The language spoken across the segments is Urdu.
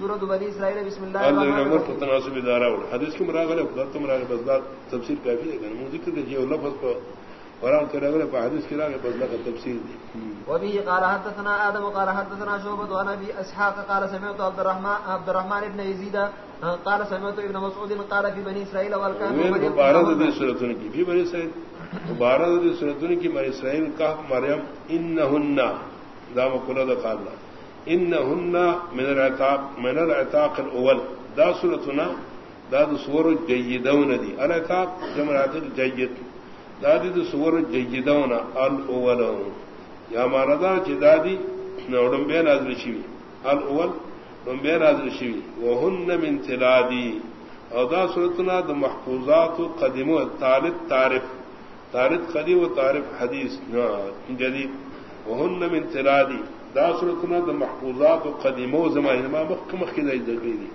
سورۃ بنی اسرائیل بسم اللہ الرحمن الرحیم تناسب ادارہ اور حدیث کی مراغل ہے خدا بس تفسیر کافی ہے. کہ ذکر کہ یہ لفظ کو قرآن کے ہے حدیث کی راغ بس کا تفسیر دی. وبه قال حدثنا قال حدثنا ابي اسحاق قال سمعت عبد الرحمن عبد الرحمن بن يزيد قال سمعت ابن مسعود قال في بني اسرائيل والكهف وین مبارک دی صورتوں کی. بھی بنی اسرائیل. مبارک دی صورتوں کی بنی اسرائیل کا مریم انہن. دام دا قالنا انہن من العتاق من العتاق الاول دا صورتنا دا دا صور جیدون دی العتاق جمعات الجید دا دی دا صور جیدون الاول یا مانا چی دا دی نوڑن بے نازل شوی الاول نوڑن بے نازل شوی وہن من تلادی او دا صورتنا دا محفوظات و و تالت تعرف تالت قدیم و تعرف حدیث. جدید. وہن من تلادی دا صورتنا دا محفوظات و قدیم و زمان یعنی ما مخ مخ کی دائی دقی دی.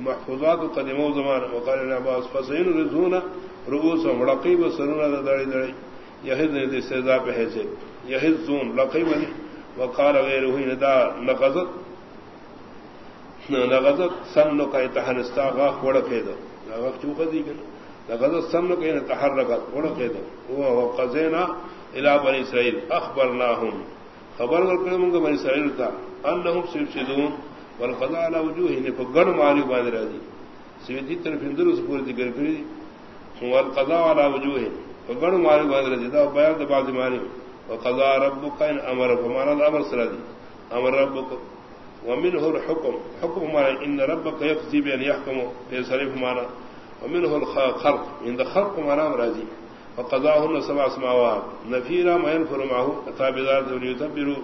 محفوظات و قدیم و زمان، وقال ابن عباس فسین رزونا رؤوس و مڑقیب و سنونا دا دائی دائی یہد نے دی سیزا پہ حیثے یہد زون لقیب دی. وقال غیر ہوئی ندا نقضت نغزت سن کا اتحنستا غاق وڑکے دو غاق چوکا دی گنا نغزت سن کا اتحرکت وڑکے دو وقزینا الى بنی اسرائیل. اخبرناہم خبر ورکڑے منگا بنی اسرائیل تا انہم سفسدون والقضاء على وجوههم فقر مالي بعد راضي سيدي تن في درس پوری ذکر والقضاء على وجوههم فقر مالي بعد راضي دا بیان دا بعض معنی وقضاء ربك ان امر فمانا الامر سرادي امر ربك، ومنه الحكم. حكم ما ان ربك يقضي بان يحكم في صرف مانا ومنه الخلق عند خلق مانا راضي وقضاهن سبع سماوات. نفيرا ما ينفر معه اتابذات يدبر،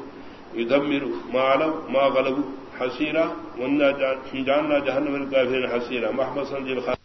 يدمر ما علم، ما غلب، حسيرا ونا جعلنا جهنم الكافرين حسيرا. محمد صلى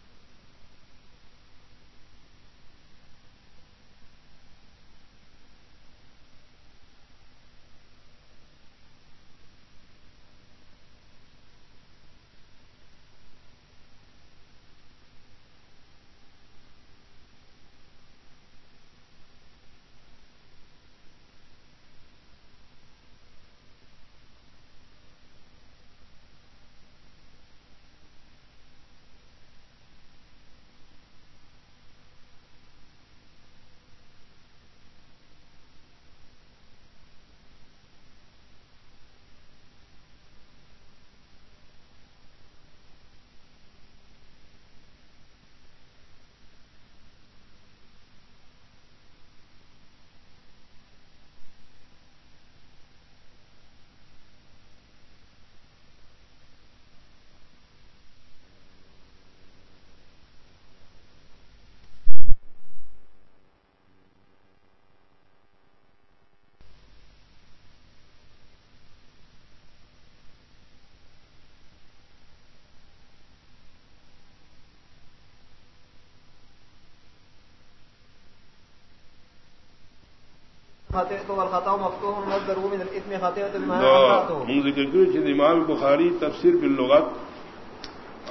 ذکر کرو چې امام بخاری تفسیر باللغت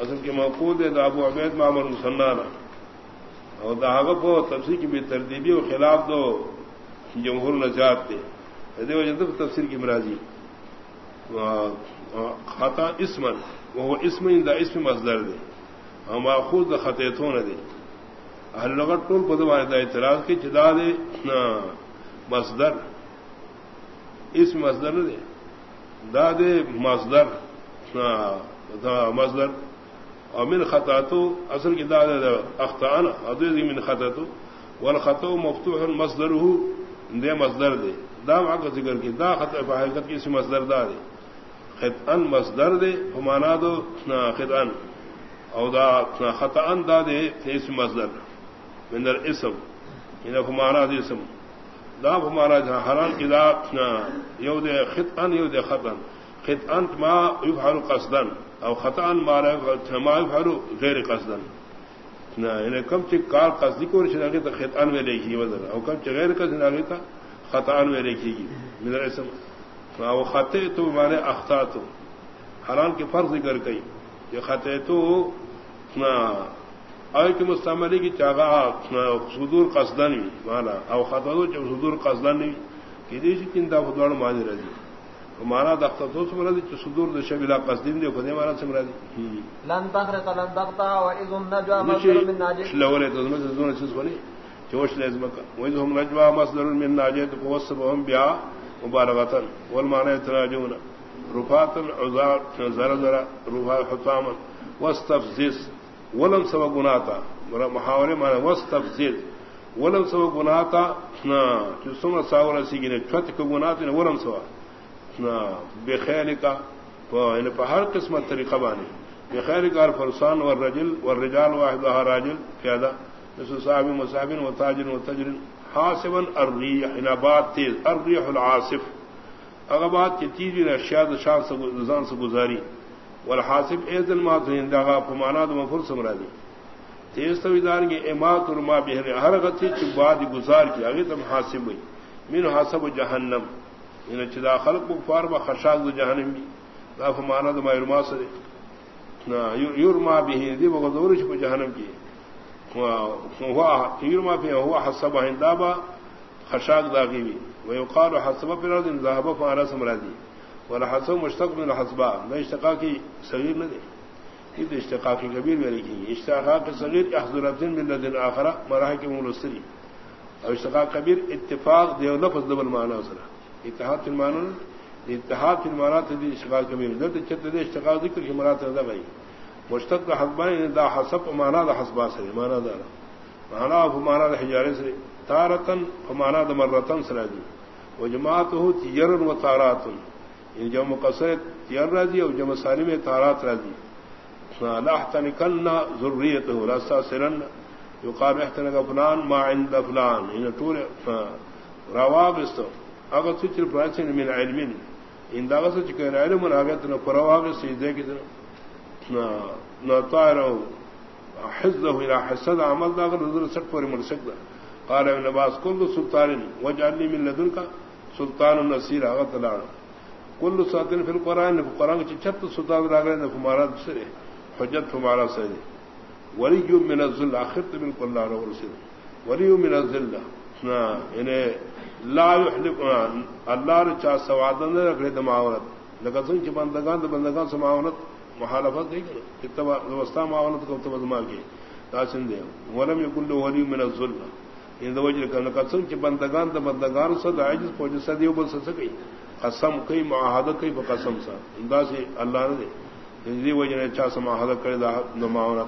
اصل کې موقود ہے دا ابو عبید معمر مسنانا او دا هغه په تفسیر کې به ترتیبی او خلاف دو جمهور نجات ته تفسیر کې مرাজি خطا اسمن وهو اسم دا اسم مصدر دے او ماخوذ د خطیتون دے اهل لغت ټول په دغه اعتراض کې چدا دے مصدر، اس مصدر دے۔ داد مصدر ہاں، دا مصدر۔ اور من خطاتو، اصل کی داد اختان ادوی من خطاتو۔ والخطو مفتوح مصدر ہو دے مصدر دے۔ دا وہاں کا ذکر کی، دا خط حقیقت کی، اس مصدر دا دے۔ خط ان مصدر دے ہمانا دو ہاں، خط ان او دا ہاں، خط ان دا دے اس مصدر۔ من الاسم یعنی انہیں ہمانا دے اسم۔ دا ہمارا جہاں حرام کی دا یو دے خط ان یو دے خطن خط انت ما یفعل قصدن او خطان مارا ما یفعل غیر قصدن انہیں یعنی کم چی کار قصدی کو رشن آگے تا خط ان میں لکھی وزر او کم چی غیر قصدن آگے تا خطان میں لکھی گی. من رسم او خطے تو مانے اختا تو. حرام کی فرض ذکر کئی. یہ خطے تو، نا آئے کہ مستعملی کی چاگا سدور قصدن مانا. او خطا تو جب سدور قصدن نہیں کہ دیشی چنتا خدوڑ مانی رہی مانا دفتر تو سمرا دی چ صدور د شبیلا قصدین دی خدای مانا سمرا دی لن تخرق لن تقطع واذ النجوا مصدر من ناجي لوله تزمت زون چیز بنی چوش لازم کا واذ هم نجوا مصدر من ناجي تو وصفهم بیا مبارغتا والمعنى تراجون رفات عذار زر زر رفا حطاما. واستفزز. ولم سبب گناتا محاورے معنی واستفزز ولم سبب گناتا نا جو سمرا ساورا سیگی نے چھت کو گنا گناتا ولم سبب بے خیر کا ہر قسمت طریقہ بانی بے خیر کا فرسان و رجل و رجال واحد راجل پیادا صاحب مصابن و تاجر و تجرن حاصبن ارریح ان تیز. ارریح العاصف. اگر بات کی تیزی نے شاد شاہ سے گزاری والحاصب ایزن ما مات ہنداغا پمانا دو مفر سمرادی تیز تویدار کے امات اور ما بہر ہر غتی چ بعد گزار کی. اگے تم حاصب ہوئی من حاصب جہنم. ان چدا خلق کفار با خشاق دو جہنم بھی دا فمانا دا ما یرما سرے. نا یرما بھی دی بگو دورش پا جہنم کی. یرما فی ہوا حسب ہندابا خشاق داغی بھی ویقال حسب پر ارد ان ذہب فارا مشتق من الحسبا نہ اشتقا کی صغیر نہ دے. یہ تو اشتقا کی کبیر میں لکھی اشتقا کی صغیر احضر الدین من لدن آخرہ مراہ کے مولستری اور اشتقا کبیر اتفاق دیو لفظ دبل معنی سرہ اتحاد فلمان اتحاد فلمانات اشتقاق کبیر. درد چت دے اشتقاق ذکر کی مرات ادا بھائی مشتق دا حسبان یعنی دا حسب مانا دا حسبا سے مانا دار مانا مانا دا حجارے سے تارتن مانا دا مرتن سرا جی. دی وہ جماعت ہو تیرن و تاراتن. یعنی ان جب مقصر تیر راضی اور جب سالم تارات راضی. لاحتنکلنا ضروریت ہو راستہ سرن یقال احتنک فلان ما عند فلان. ان ٹور روابستو اگر سچر پراسن من علم. یعنی ان داغ سچ کہ علم راغت نہ پرواغ سجدے کی نہ طائر حزه الى حسد، عمل داغ نظر سٹ پر مر سکتا قال ابن عباس كل سلطان وجعلني من لدنك سلطان النصير اغت لاڑ كل ساتن في القران في القران کی چھت سلطان راغے نہ ہمارا سرے حجت ہمارا سرے ولی یو من الذل اخرت من كل الله ورسول ولی من الذل نا انہیں یعنی لا يحلق اللہ رچا سوادن رکھے دماورت لگا سن کہ بندگان تو بندگان سے معاونت مخالفت نہیں کرو۔ اتبا وسطا معاونت کو تو دماغ کی۔ تاسن دے۔ ولم يكن له ولي من الظلم ان یعنی دو وجہ کہ قسم کہ بندگان تو بندگان سے عاجز پہنچ سدیو بن سکے قسم کئی معاہدہ کئی قسم سا۔ انداز اللہ نے دی وجہ نے چا سما حد کر دا نماونا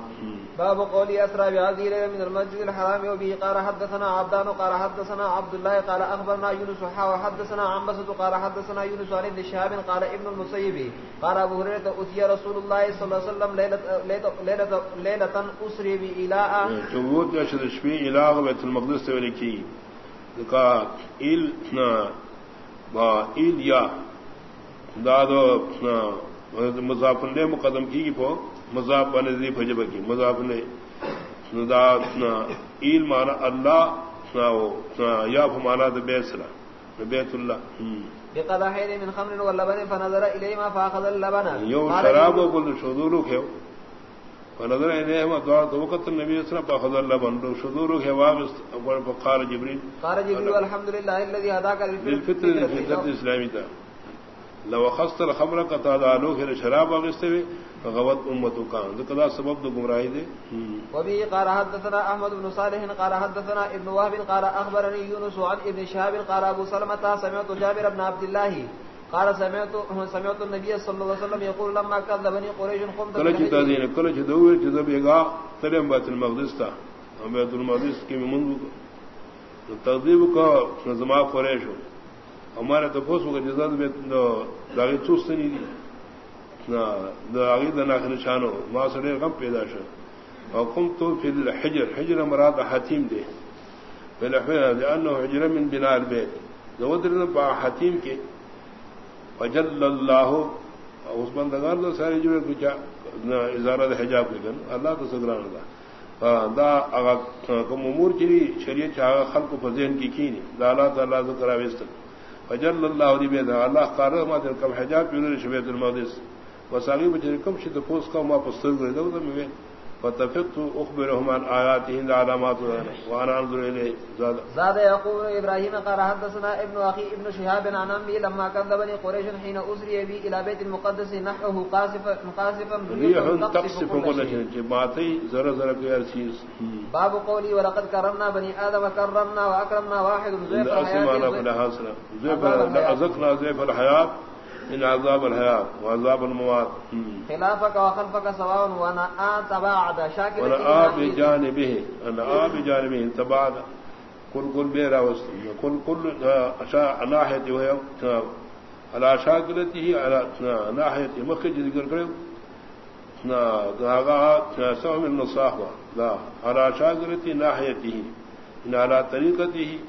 باب قولی اسرا بعذیر من المسجد الحرام و به قال حدثنا عبدان قال حدثنا عبد الله قال اخبرنا يونس وحدثنا عن بسط قال حدثنا يونس عن ابن شهاب قال ابن المسيب قال ابو هريره اتي رسول الله صلى الله عليه وسلم ليله ليله اسري بالى جوت يشد شبي الى بيت المقدس ولكي قال il با il ya dado مضاف نے مقدم کی پو مضاف نے فجب کی مضاف نے ایل مانا اللہ یا مانا بیسرا بیت اللہ۔ بقدحين من خمر واللبن فنظر إليهما فأخذ اللبن۔ يوم شراب وقل شذورو خيو فنظر إليهما دعا وقت النبي صلى الله عليه وسلم فأخذ اللبن شذورو خيو فقال جبريل قال جبريل والحمد لله الذي هداك للفطر للفطر الإسلامي ده. لو خست الخمر کا تعدالو پھر شراب اگستے ہوئے غوت امتو کان ذکر سبب دو گمراہی دے وبه قال حدثنا احمد بن صالح قال حدثنا ابن وهب قال اخبرني يونس عن ابن شهاب قال ابو سلمة سمعت جابر بن عبد الله قال سمعت سمعت النبي صلى الله عليه وسلم يقول لما كذبني قريش قمت كل تدين كل دو جذب يغا ترم بيت المقدس تا بيت المقدس کی منذ تقدیب کا نظام قریش ہمارے تو ہوگا جزاد میں داغی چوست نہیں دی داغی دنا نشانو. ماں سڑے غم پیدا شو حکم تو فی الحجر. حجر مراد حتیم دے لأنه حجر من بناء البيت دودرنا با حتیم کے وجل اللہ اس بندگان دا سارے جڑے کچھ ازارہ حجاب لگن اللہ تو سگران اللہ۔ ہاں، دا اگا کم امور چلی، شریعت چاہا خلق و فضین کی کینی دا اللہ تعالیٰ ذکر آویستک فجل اللہ علی بیت، اللہ قال ما در کم حجاب یونر شبیت المقدس۔ وسالی بچے کم شد پوس کا ما پستر گئے دو دم میں۔ فتفقت اخبرهم عن آياتهم علامات وانا انظر اليه زاد. زاد يقول ابراهيم قال حدثنا ابن اخي ابن شهاب عن امي لما كذبني قريش حين اسري بي الى بيت المقدس نحوه قاصفا قاصفا ريح تقصف كل شيء. جماعتي زر زر في ارسيس باب قولي ولقد كرمنا بني ادم كرمنا واكرمنا واحد زيف الحياه زيف الحياه من عذاب الحياة وعذاب المواد خلافك وخلفك سواء وانا تباعد شاكر وانا بجانبه انا بجانبه تباعد كل كل بيرا وسط كل كل ناحية وهي على شاكلته على ناحية مخرج ذكر كريم سوى من النصاحة لا على شاكلته ناحيته على طريقته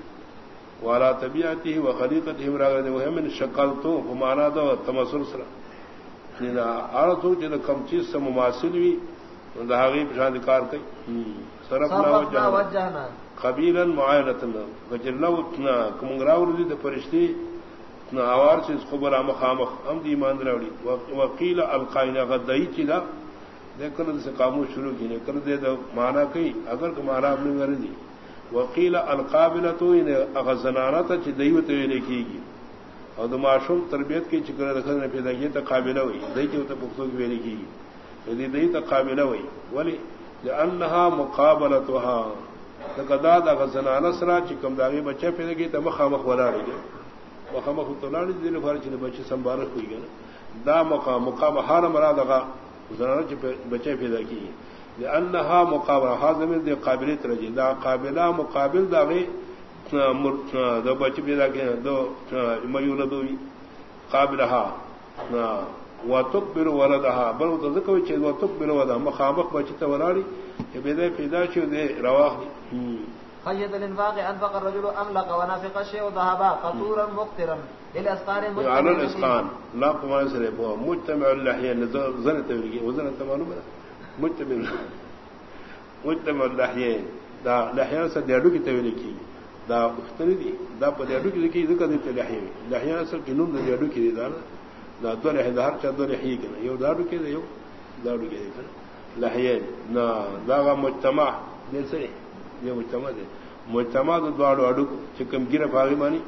والا طبیعتی و خلیقتی وہ من شکل تو مانا دو تمسر سرا عورت ہو جن کم چیز سے مماثل ہوئی دہاغی پشان کار کئی سرف نہ قبیلا معاینتن وجلو اتنا کمنگراور دی فرشتی اتنا آوار اس خبر آم خامخ ہم دی ایمان راوڑی وقیل القائنہ غدائی چیلا لیکن سے قاموش شروع کی کر دے دو مانا کئی اگر کہ مانا ہم نے دی وکیل القابل تو اغزنانا یعنی تھا دیوت لکھے گی اور معشوم تربیت کی چکر رکھنے پیدا کی تو قابلہ ہوئی دئی کی تو پختوں کی یعنی لکھے گی یدی دئی تو قابلہ ہوئی بولی انہا مقابل تو ہاں گداد اغزنانا سرا چکم داغی بچہ پیدا کی تو مخا مخ ولا رہی گیا مخا تو لاڑی دن بھر چنے بچے سمبارک ہوئی گیا دا مقام مقام ہار مراد اغا زنانا بچہ پیدا کی لأنها مقابلة. هذا من دي قابلية رجل دا قابلة مقابل دا غي دو بچ پیدا کیا دو میولدوی قابلها وتقبل ولدها. بل تذكر چیز وتقبل ولدها. مخامخ بچتا ولاری بیدے پیدا شو دے رواح خشية الانفاق انفق الرجل املق ونافق الشيء ذهبا قطورا مقترا للاسقان على الاسقان لا قمان سرے مجتمع اللحية. زنت وزنت معلومة مجتمع مجتمع لحیین دا لحیان سر دیاڈو کی طویل کی. دا اختری دی. دا پا دیاڈو کی لکی ذکر دیتا لحیان لحیان سر کی نوم دا دیاڈو کی دی دا دا دو لحی دا ہر چا دو لحی کنا. یو داڈو کی دا یو داڈو کی دی کنا. لحیین نا، دا غا مجتمع دیر سر یہ مجتمع دی مجتمع دا دوارو اڈو چکم گیر فاغی مانی.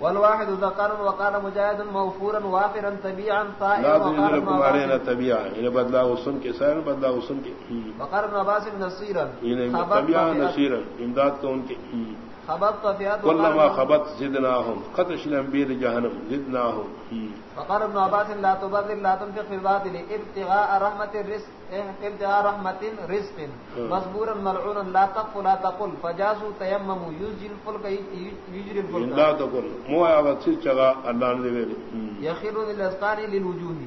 والواحد ذكر وقال موفورا وافرا تبيعا طائعا وقال تبيعا. ان بدلا کے سائر بدلا کے۔ وقال عباس نصيرا. امداد کو ان کے۔ خبط فيات كلما خبط زدناهم. قتش الانبياء جهنم. زدناهم. وقال ابن عباس لا تبذل لا تنفق في الباطل ابتغاء رحمة الرزق. ابتغاء رحمة رزق مصبورا ملعونا لا تقف لا تقل. فجاسوا تيمموا يجري الفلك يجري الفلك لا تقل. مو اغا تسير چغا الله نذير يخير للاسقان للوجوه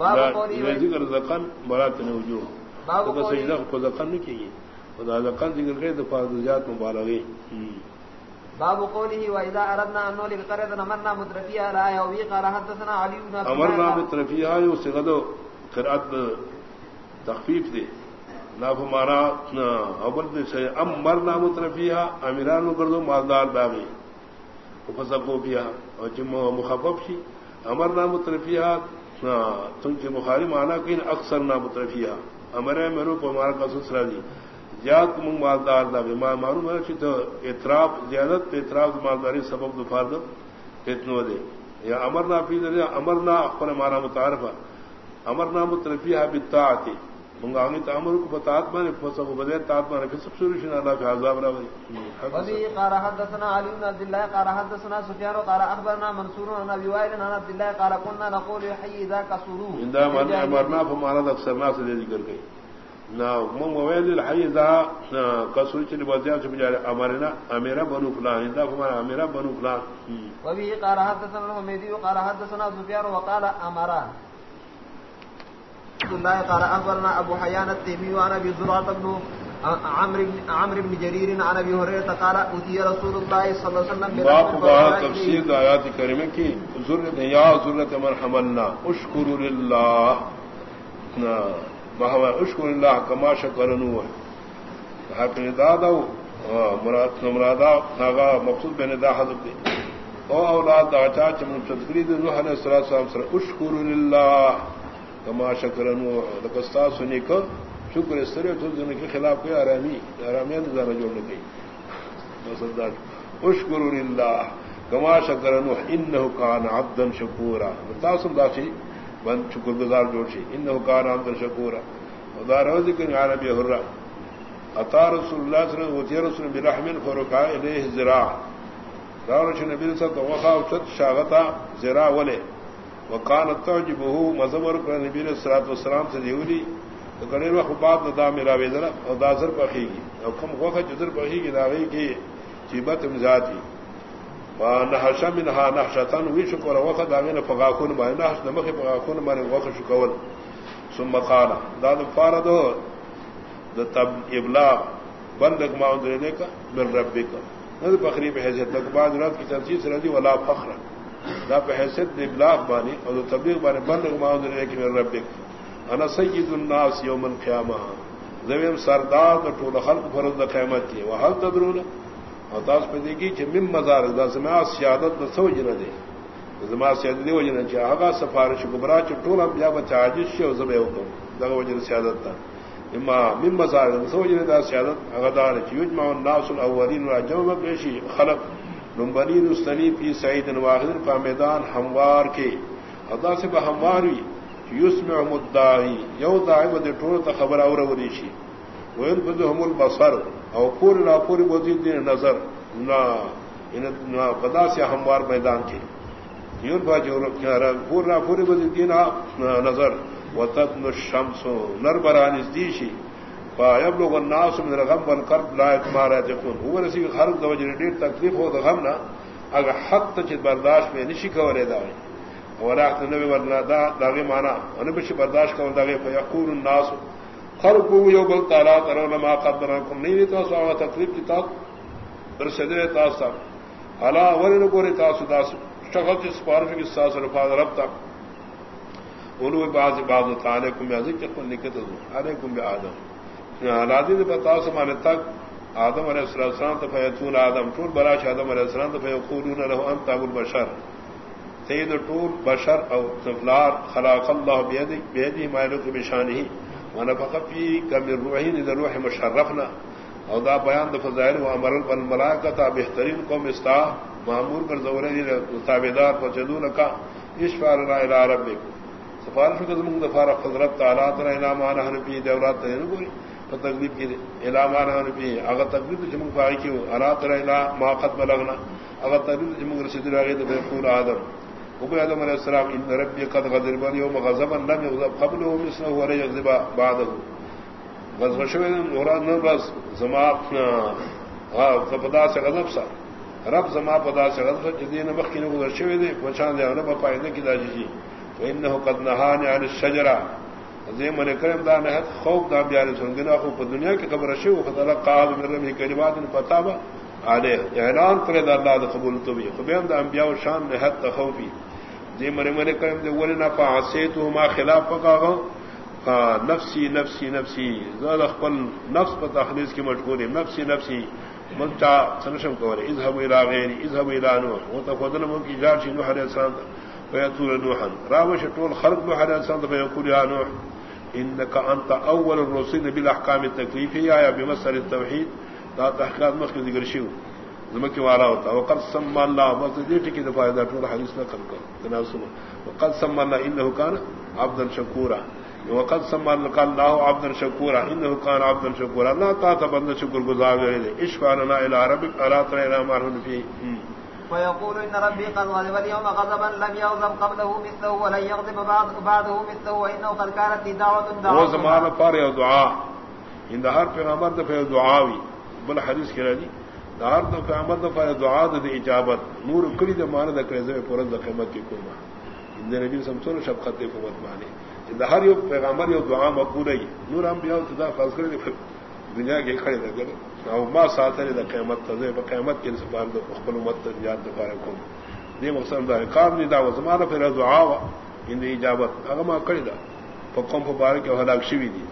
باب قولي ذكر زقن مرات الوجوه باب سجدہ کو زقن نہیں کی خدا زقن ذکر کرے تو فرض مبالغه باب قوله واذا اردنا ان نولي قريه امرنا مترفيها لا يوي قال حدثنا علي بن امرنا مترفيها يوسغدو قرات تخفيف دي نا فمارا اول دے سے۔ امرنا مترفيها اميران کردو، مالدار داغي فسقوا فيها وجم مخفف شي امرنا مترفيها تم کے بخاری معنی کہ اکثر نہ مترفیہ۔ امرے میرو کو مار کا سسرا دی۔ زیاد من مالدار دا بیمار معلوم ہے کہ تو زیادت اطراف مالداری سبب دفار دو اتنو دے۔ یا امرنا فی دے امرنا اخبر مارا متعارفہ۔ امرنا مترفیہ بالطاعتی منگا آنگی تعمر کو مانے فسق و بدیر طاعت مانے پھر سب سورشن اللہ فی عذاب راوی وبی قال حدثنا علی بن عبد الله قال حدثنا سفیان قال اخبرنا منصور عن ابي وائل عن عبد الله قال كنا نقول حي ذاك سرور. عندما امرنا فمانا اکثر ناس دے ذکر گئی مویل الحیضا کسوری چلی بازیاں سے بجارے امرنا امیرا بنو فلان دا ہمارا امیرا بنو فلان. وبه قال حدثنا الحميدي وقال حدثنا سفيان وقال امرا. الله قال اخبرنا ابو حيان التيمي وعن ابي زرعه بن عمرو بن عمرو بن جرير عن ابي هريره قال اتي رسول الله صلى الله عليه وسلم باب تفسير ايات كريمه کی ذرت یا ذرت من حملنا. اشكر لله. اشکر اللہ کما شکر دادا مراد مرادا ناگا مقصود بے ندا حضرت. او اولاد دا چاچ من تذکری دے نوح علیہ الصلوۃ والسلام اشکر للہ کما شکر نوستا سنی کو شکر اس تو دن کے خلاف کوئی آرامی آرامیہ نظارہ جوڑنے گئی مسلدار اشکر اللہ کما شکر نو ان کان عبدن شکورا. تاسم داشی بند شکر گزار جوڑ سی ان کان عبدن شکورا. ودار ذکر عربی حرہ عطا رسول اللہ صلی اللہ علیہ وسلم برحمن فرقا الیہ زراع دارش نبی صلی اللہ علیہ وسلم وخاو شاغتا زراع ولے وکان تعجبه مزمر پر نبی علیہ الصلوۃ والسلام سے دیولی تو کڑے وقت بعد دا میرا ویدرا اور دازر پخی گی اور کم وقت جدر پخی گی داغی کی چیبت مزاتی نحشا منها نحشتان وی شکر وقت داغین فقاکون بانی نحش نمخ فقاکون بانی وقت شکول۔ ثم قال، دا دا فاردو دا تب ابلاغ بلغ ما اندر لکا من ربکا۔ ندر فخری پہ حیثیت لکا بعد رات کی تنسیس رضی ولا فخر دا پہ حیثیت ابلاغ بانی اور دا تبلیغ بانی بلغ ما اندر لکا من ربکا انا سید الناس یوم القیامہ زویم سردار دا طول خلق فرد دا قیمت کی وحل تدرون؟ اور تاس پہ دیکھی کہ مم مزار دا زمان سیادت دا سو جنہ دے. زمان سیادت دے وجنہ چاہ آگا سفارش گبرا چا طول انبیاء بچا عجیز شے و زبے حکم. دا وجنہ سیادت دا اما مم مزار دا سو جنہ دا سیادت اغدار چا یجمع الناس الاولین را جمع پیشی خلق. نمبرین استنی پی سعید واحد پا میدان ہموار کے۔ ادا سے با ہموار ہوئی یسمع مدعی، یو داعی با دی طول تا خبر آورا ودیشی ویل بدهم البصر، او پوری نا پوری بودید دین نظر۔ نا بدا سے ہموار میدان کی یون با جو پوری نا پوری بودید دین نظر۔ وتتن الشمس، نر برانیز دیشی فیبلغ الناس من الغم والقرب لا اتمار اتقون هو رسی خلق دو وجر دیر تکلیف ہو دا غمنا اگر حق تا برداشت میں نشی کولے داوی وراحت نبی ورنا دا داغی مانا ان بشی برداشت کرو داغی فیقول الناس. خلقو یو بل تعالی ترون ما قدرکم نہیں تو سوا تکلیف کی تاک برسدے تاسا الا ورن کوری تاسو داس شغل کی سپارش کی ساس رفاض رب تک اولو بعض بعض تعالیکم یازک کہ نکت دو. علیکم بآدم حالادی نے بتا سمانے تک آدم علیہ السلام تو فیتون آدم، طول براش آدم علیہ السلام تو فیقولون له انت ابو البشر۔ سید طول، بشر او سفلار خلاق اللہ بیدی بیدی مائلوک بشانی ونفق فی کم الروحین اذا روح مشرفنا۔ او دا بیان دا فضائل و امر بالملائکتا بہترین قوم استا معمور کر زوری تابدار فجدونکا اشفارنا الى ربک۔ سفارش کا زمان دفار خضرت تعالی ترہ الامانا حنفی دیورات ترہ نگوری فتقلیب کی الامانا حنفی اگر تقلیب جمع فائی کیو الا ترہ الى ما قد بلغنا. اگر تقلیب جمع رسید راگی دا بيقول آدم. ابو آدم علیہ السلام، ان ربی قد غدر غضب اليوم غضبا لم يغضب قبله مثله ولا يغضب بعده غضب شوی مراد نہ بس، زما اپنا فدا سے غضب سا. رب زما پدا سے غضب جدین مخکین گزر شوی دے بچان دے، نہ پائے کی داجی جی. فانه قد نهاني عن الشجره زي من کرم دا نہ خوف دا بیان سن گنا خو په دنیا کی خبر شو خدای قال من ربی کلمات فتابا علیہ اعلان کرے دا اللہ دا قبول تو بھی۔ خبیم دا انبیاء و شان نے حد خوفی دی مرے مرے کرم دے ولی نہ پاسے ما خلاف پکا گا نفسی نفسی نفسی۔ زاد خپل نفس پر تخلیص کی مشغول ہے نفسی۔ نفسی ملتا سنشم کو اذهب الى غیر اذهب الى نوح۔ وتفضل من کی جار شنو علیہ السلام فیتول نوحا۔ راوش طول خلق نوح علیہ السلام فیقول یا نوح۔ انك انت اول الرسل بالاحکام التکلیفیہ یا بمسر التوحید دا تحقیقات مخکې ذکر شیو زمکی والا ہوتا وقد سمى الله بس دې ټکی د فائدہ ټول حدیث نه کړ تناسب وقد سمى الله انه كان عبدا شكورا. وقد سمى الله عبدا شكورا. انه كان عبدا شكورا. لا تا بند شکر گزار ہے اشفعنا الى ربك. الا ترى الى ما هو فيه. ويقول ان ربي قد غضب اليوم غضبا لم يغضب قبله مثله ولن يغضب بعده مثله وانه قد كانت دعوه دعوه زمان پر دعاء ان ہر پیغمبر دفع دعاوی بل حدیث کی راضی. دار دو قیامت دفع دعا د اجابت. نور کلی د مان د کرے پورن د قیامت کی کوما ان نبی سمسون شفقت کو مت مانے. ان ہر یو پیغمبر یو دعا مقبول ہے. نور ہم بیا خدا خاص کرے دنیا کے کھڑے نہ کرے او ما ساتره د قیامت ته په قیامت کې سبحان د خپل امت ته یاد دفاره کوم. دې مقصد دا کار نه دا زمانه پر دعا وا ان یعنی اجابت. هغه ما کړی دا. په کوم په بار کې هلاک شوی دي.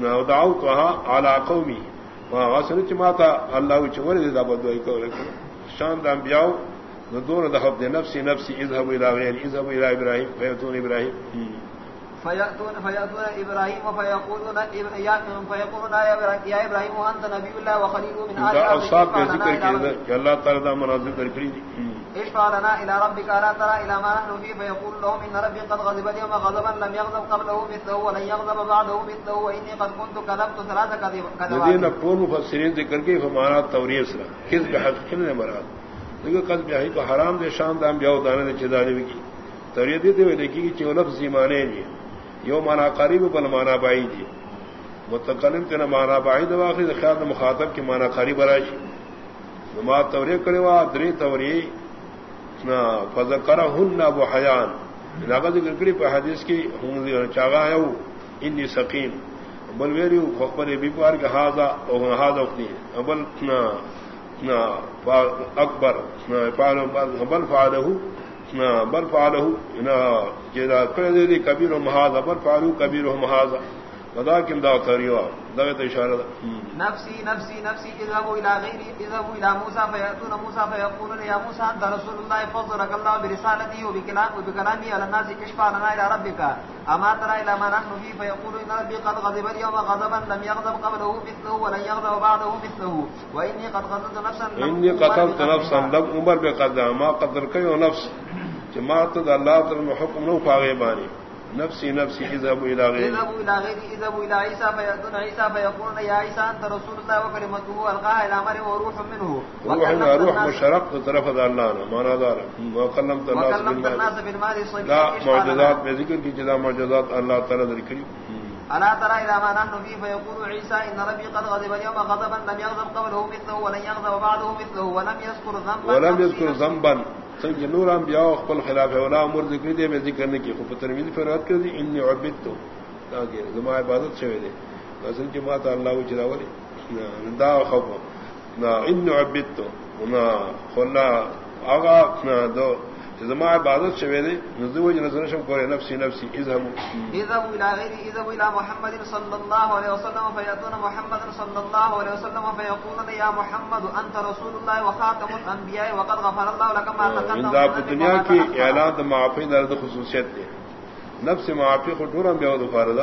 نو دعاو کها علی قومي. غاسن چې ماته الله چې ورې دا بدوي کوله شان د انبیاء نو دور د حب د نفسي نفسي اذهب الى غير اذهب الى ابراهيم فيتون ابراهيم فيأتون فيأتون إبراهيم فيقولون فيقولون يا إبراهيم أنت نبي الله وخليله من آل أصحاب کے ذکر کی کہ اللہ تعالی دا مناظر ذکر اشفع لنا إلى ربك لا ترى إلى ما نحن فيه. فيقول لهم إن ربي قد غضب اليوم غضبا لم يغضب قبله مثله ولن يغضب بعده مثله وإني قد كنت كذبت ثلاثة كذبات الذين قول مفسرين ذکر کی فمانات توریس را کذب حقیقی نے مراد. لیکن قذب حقیقی کو حرام دے شام دام بیاو دانے دے چدانے کی توریت دیتے ہوئے دیکھی کہ چو لفظ ایمانے جی یو مانا قریب بل مانا بائی جی متقلم تینا مانا بائی دواخی خیال مخاطب کی مانا قریب راشی. نما توری کرے وا، دری توری نہ فذکر ہن ابو حیان. لاغت گرگری پہ حدیث کی ہوں چاگا ہے وہ انی سقیم. بل ویری خبر بی پار کے ہاضا ہاضا اپنی بل اکبر بل فعلہ بل فعلہ کبیر و محاذا بل فعلو کبیر و محاذا بدا کم دا کریوا دغت اشارہ نفسی نفسی نفسی اذهبوا الى غيري اذهبوا الى موسى فياتون موسى فيقولون يا موسى انت رسول الله فضلك الله برسالته وبكلامه وبكلامه على الناس كشف لنا الى ربك اما ترى الى ما نحن فيه فيقول ان ربي قد غضب اليوم غضبا لم يغضب قبله مثله ولن يغضب بعده مثله۔ واني قد قتلت نفسا اني قتلت نفسا لم عمر بقدر ما قدر كيو نفس۔ جماعت الله تعالى حكم نو فاغيباني نفسی نفسی اذهبوا الى غير اذهبوا الى غير اذهبوا الى عيسى فيأتون عيسى فيقولون يا عيسى انت رسول الله وكلمته القاها الى مريم وروح منه. روح روح مشرق طرف الله ما دار وكلمت الناس بالمال لا معجزات بذكر کی جدا معجزات الله تعالی ذکر الا ترى الى ما نحن فيه؟ فيقول عيسى ان ربي قد غضب اليوم غضبا لم يغضب قبله مثله ولن يغضب بعده مثله ولم يذكر ذنبا. ولم يذكر ذنبا. سنگ نور انبیاء خپل خلاف ولا امر ذکر دے میں ذکر نہیں کی خوب ترمذی فرات کر دی انی عبدت تاکہ زما عبادت شوی دے اصل کی بات اللہ و جل ولی دا خوف نا انی عبدت نا خلا اغا نا دو زما عبادت شوی دے نزو جن نظر شم کرے نفسی نفسی اذهب اذهب الى غير اذهب الى محمد صلى الله عليه وسلم فياتون محمد صلى الله عليه وسلم فيقولون يا محمد انت رسول الله وخاتم الانبياء وقد غفر الله لك ما تقدم من دنیا کی اعلان معافی درد خصوصیت دے۔ نفس معافی کو ٹورم بے فرض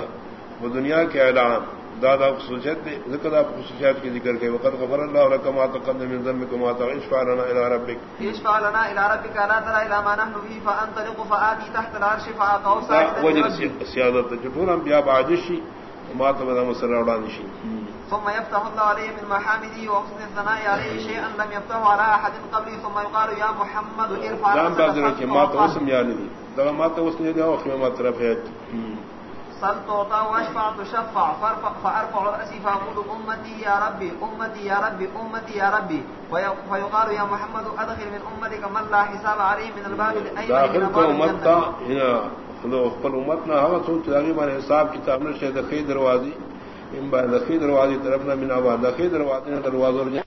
وہ دنیا کے اعلان۔ دادا خصوصیت دے ذکر دا خصوصیات کی ذکر کے وقت غفر اللہ لكم ما تقدم من ذنبكم وما تغفر لنا الى ربك اشفع لنا الى ربك لا ترى الى ما نحن فيه فانطلق فآتي تحت العرش فاقوا ساجدا وجه سیادت جٹور انبیاء بعدشی ما تبدا مسر اورانشی ثم يفتح الله عليه من محامده وحسن الثناء عليه شيئا لم يفتح على احد قبله ثم يقال يا محمد ارفع راسك ما توسم يعني ده ما توسم يعني او خيمه طرفات سل توتا واشفع تشفع فارفع راسي فاقول امتي يا ربي امتي يا ربي امتي يا ربي. فيقال يا محمد ادخل من امتك من لا حساب عليه من الباب الايمن داخل کو امتا هنا خپل امتنا هغه څو چې هغه باندې حساب کتاب نشه د خې دروازې ان باندې د خې دروازې طرفنا من اوا د خې دروازې دروازه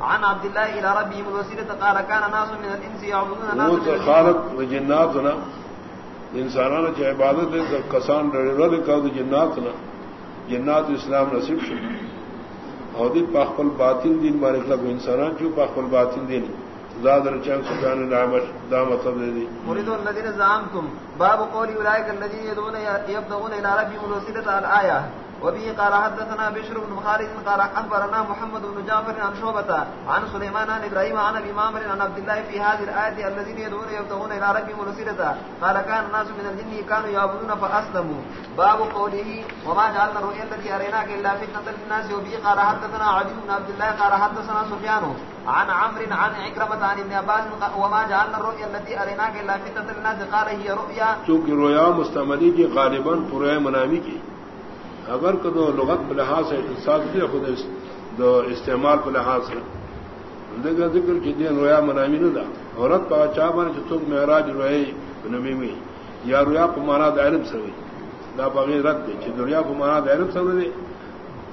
عن عبد الله الى ربه الوسيله قال كان ناس من الانس يعبدون ناس خالق وجناتنا انسانان کی عبادت ہے کسان ڈر کا جنات نا جنات اسلام نصیب شو عہدی پاخل باطن دین مارے خلاف انسانان جو پاخل باطن دین؟ زادر چنگ سبحان اللہ دا مطلب دے دی۔ مرید الذین زعمتم۔ باب قولی اولئک الذین يدعون يبتغون الى ربهم الوسيله الايه وبه قال حدثنا بشر بن خالد قال اخبرنا محمد بن جعفر عن شعبة عن سليمان عن ابراهيم عن ابي مامر عن عبد الله في هذه الايه الذين يدعون يبتغون الى ربهم الوسيله قال كان الناس من الجن كانوا يعبدون فاسلموا باب قوله وما جعلنا الرؤيا التي اريناك الا فتنه للناس وبه قال حدثنا علي بن عبد الله قال حدثنا سفيان عن عمرو عن عكرمة عن ابن عباس وما جعلنا الرؤيا التي اريناك الا فتنه للناس. قال هي رؤيا چونکہ رویا مستمری کی غالبا پورے منامی کی۔ اگر کو دو لغت پہ لحاظ ہے احساس بھی خود دو استعمال پہ لحاظ ہے دیکھا ذکر کی دین رویا منامی نہ دا عورت پا چاہ بنے جو تم معراج روئے نمی میں یا رویا پہ مانا دائرب سوئی دا بغیر رد دے چھ رویا پہ مانا دائرب سوئی دے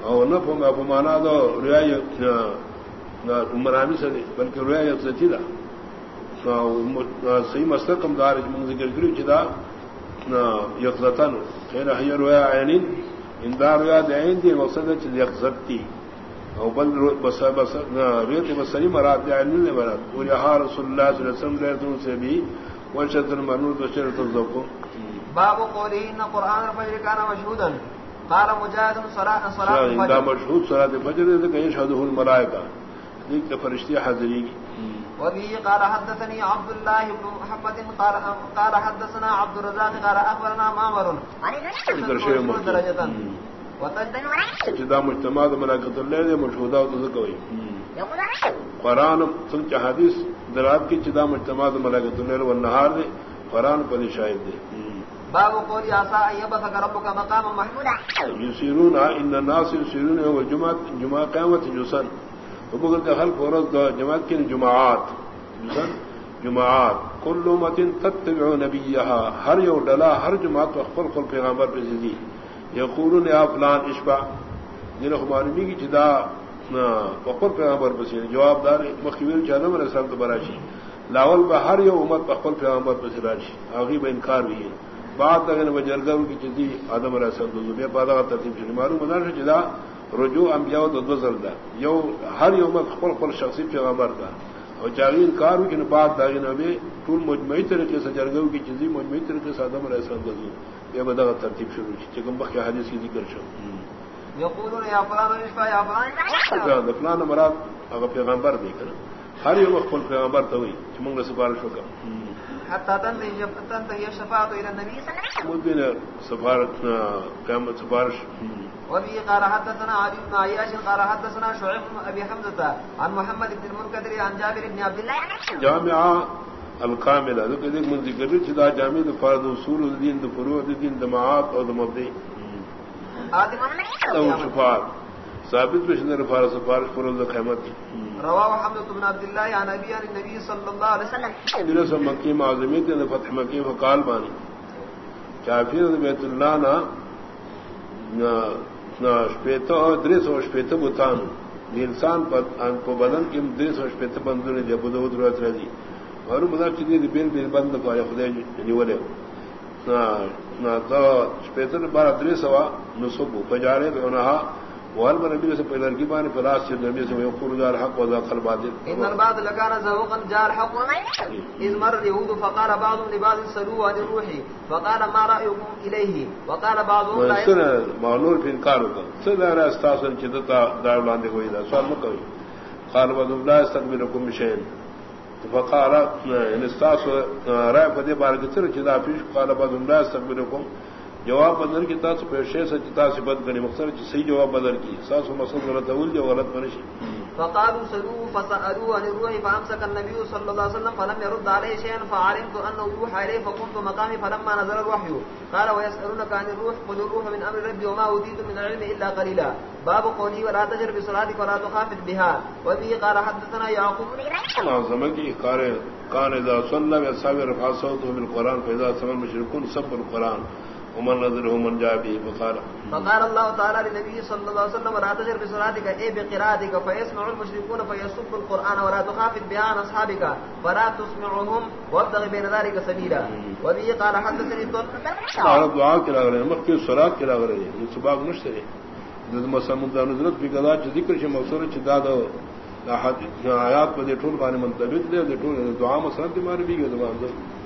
اور نہ پہ مانا دو رویا منامی سے دے بلکہ رویا یک سچی دا صحیح مستقم دار ذکر کریو کری چدا یقزتن خیر حیر رویا عینین. اندار یاد عین دی مقصد چ یقزتی او بل بس بس ریت بسری مراد عین نے مراد. اور یہ رسول اللہ صلی اللہ علیہ وسلم نے تو سے بھی وشت المنور بشر تذکو باب قوله ان قران الفجر كان مشهودا قال مجاهد صلاه صلاه الفجر. مشهود صلاه الفجر ده كان يشهده الملائكه ذيك فرشتي حاضرين وبه قال حدثني عبد الله بن محمد قال قال حدثنا عبد الرزاق قال اخبرنا معمر. شيء درجه جدا مجتمع سن حدیث دراب کی چدا مجتمع ملائکۃ اللہ والنہار دے. قرآن پر شاہد دے. باب قول عسى ان يبثك ربك مقاما محمودا. يسيرون ان الناس يسيرون يوم الجمعه جمعه قامت جسن وبقول کہ خلق ورد جماعت کی جماعات؟ جسن جماعات. كل امه تتبع نبيها. هر يوم دلا، هر جماعت خپل خپل پیغمبر پر زدی یقولون، یا فلان اشبع جن خبرنی کی جدا خپل پیغمبر پر جواب دار مخویل جانم رسالت براشی. لاول بہر یو امت خپل پیغمبر پر راشی. اگی به انکار ہوئی بات اگر بجرگم کی چیزی آدم علیہ السلام بے پادا ترتیب چلی معلوم مدار سے جدا رجوع انبیاء دو دو زلدا یو ہر یو مت خپل خپل شخصی پیغمبر دا اور جاگی انکار کی بات داغی نبی طول مجمعی طریقے سے جرگم کی چیزی مجمعی طریقے سے آدم علیہ السلام دو بے پادا ترتیب شروع کی چکم بخ کے حدیث کی ذکر شو یقولون یا فلان یا فلان فلان مراد اگر پیغمبر دی کر ہر یو خپل پیغمبر تو ہوئی چمنگ سفارش ہو کر حتى تنتهي الشفاعة إلى النبي صلى الله عليه وسلم سفارة قامت سفارش. وفي قال حدثنا علي بن عياش قال حدثنا شعيب بن أبي حمزة عن محمد بن المنكدر عن جابر بن عبد الله جامعة الكاملة ذلك ذلك من ذكر جدا جامعة فرد وصول الدين دفروع الدين دماعات أو دمبدي آدم أو شفاعة ثابت بشن رفار سفارش فرد خیمت رواه حمد بن عبد الله عن ابي عن النبي صلى الله عليه وسلم. درس مکی معظمی تے فتح مکی فقال بانی. کافر بیت اللہ نا نا شپیتا درس و شپیتا بوتان. انسان پر کو بدن کی درس و شپیتا بندوں نے جب دو ضرورت رہی اور مدار چیزیں بین بین بند کو خدا نیولے نا نا تو شپیتا بارہ درس ہوا نصب بجارے پہ انہا وال نبی سے پہلے لڑکی بان پلاس سے نبی سے يقول دار حق وذا قلب باطل ان البعض لكان ذوقا جار حق اذ مر اليهود فقال بعض لبعض سلوا عن الروح. فقال ما رايكم اليه وقال بعضهم لا يسر معلول في انكار سدار استاذ چدتا دار لاندے کوئی سوال کوئی قال بعض لا استقبلكم بشيء فقال ان استاذ رائے فدی بار کے سر چدا پیش قال بعض لا استقبلكم جواب بدل کی تاس پیشے سے چتا سے بد کرے مقصد صحیح جواب بدل کی ساس مسعود غلط اول جو غلط بنشی فقالوا سلوا فسالوا عن الروح فامسك النبي صلى الله عليه وسلم فلم يرد عليه شيئا فعلمت انه يوحى اليه فقمت مقامي فلما نزل الوحي قال ويسالونك عن الروح قل الروح من امر ربي وما اوتيت من العلم الا قليلا باب قولي ولا تجر بصلاتك ولا تخافت بها وبه قال حدثنا يعقوب بن اعظم کی قال كان اذا صلى باصحاب رفع صوته بالقران فاذا سمع المشركون سب القران ومن نظر ومن جاء به فقال فقال الله تعالى للنبي صلى الله عليه وسلم ولا تجر بصلاتك اي بقراءتك فيسمع المشركون فيسب القران ولا تخافت بها عن اصحابك فلا تسمعهم وابتغ بين ذلك سبيلا. وبه قال حدثني قال دعاء كلا غير مخكي الصلاه كلا غير سباق نشتري مسلم ذا نظرت في قضاء ذكر شي مقصود چ داد آیات پر ٹول بانے منتبت دے ٹول دعا مسلم مار بھی گئے